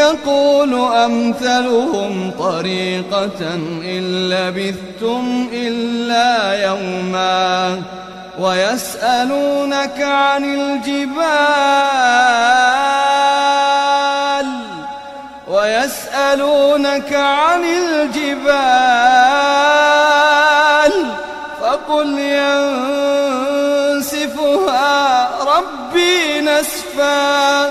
يقول أمثلهم طريقة إن لبثتم إلا يوما ويسألونك عن الجبال ويسألونك عن الجبال فقل ينسفها ربي نسفا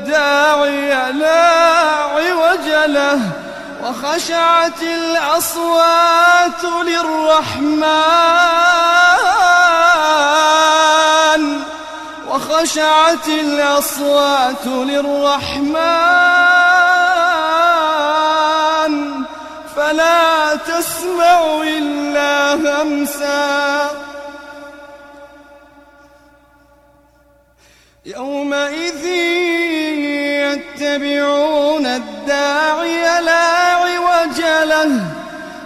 لا عوج له وخشعت الأصوات للرحمن. وخشعت الأصوات للرحمن. فلا تسمع إلا همسا. يومئذ يتبعون الداعي لا عوج له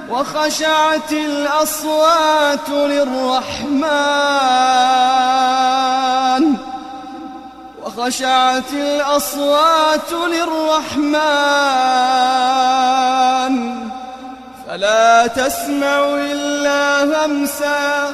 وخشعت الأصوات للرحمن. وخشعت الأصوات للرحمن. فلا تسمع إلا همسا.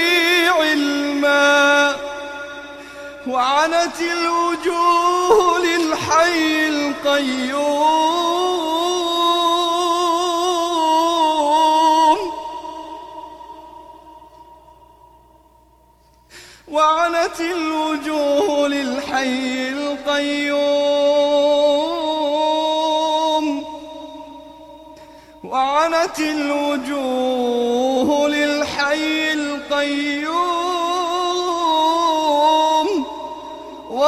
وعنت الوجوه للحي القيوم. وعنت الوجوه للحي القيوم. وعنت الوجوه للحي القيوم.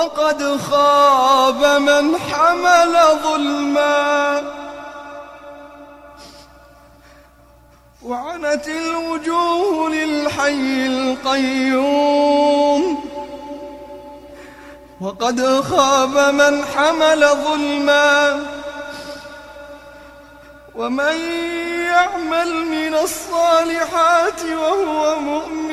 وقد خاب من حمل ظلما وعنت الوجوه للحي القيوم. وقد خاب من حمل ظلما ومن يعمل من الصالحات وهو مؤمن.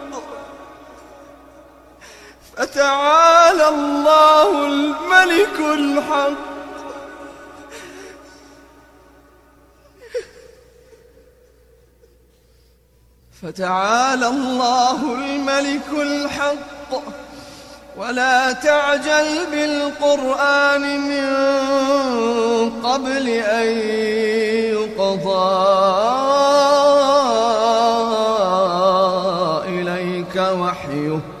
فتعالى الله الملك الحق. فتعالى الله الملك الحق. ولا تعجل بالقرآن من قبل أن يقضى إليك وحيه.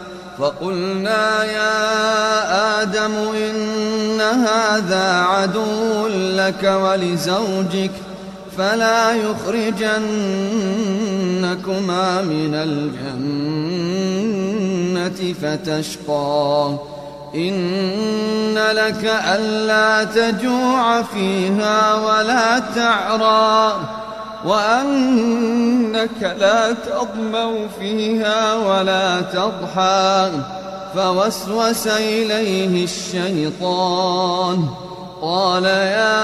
فقلنا يا آدم إن هذا عدو لك ولزوجك فلا يخرجنكما من الجنة فتشقى. إن لك ألا تجوع فيها ولا تعرى. وأنك لا تضمو فيها ولا تضحى فوسوس إليه الشيطان. قال يا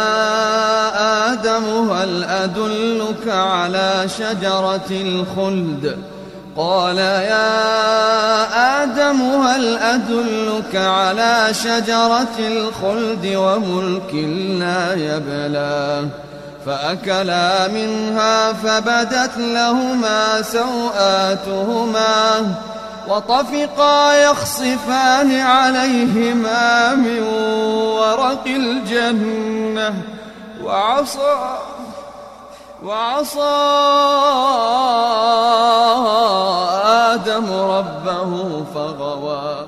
آدم هل أدلك على شجرة الخلد؟ قال يا آدم هل أدلك على شجرة الخلد وملك لا يبلى؟ فأكلا منها فبدت لهما سوآتهما وطفقا يخصفان عليهما من ورق الجنة وعصى وعصى آدم ربه فغوى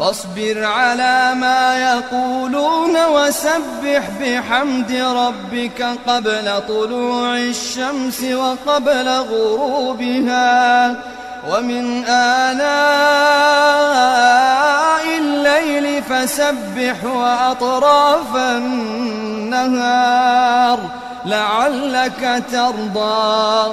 فاصبر على ما يقولون وسبح بحمد ربك قبل طلوع الشمس وقبل غروبها. ومن آلاء الليل فسبح وأطراف النهار لعلك ترضى.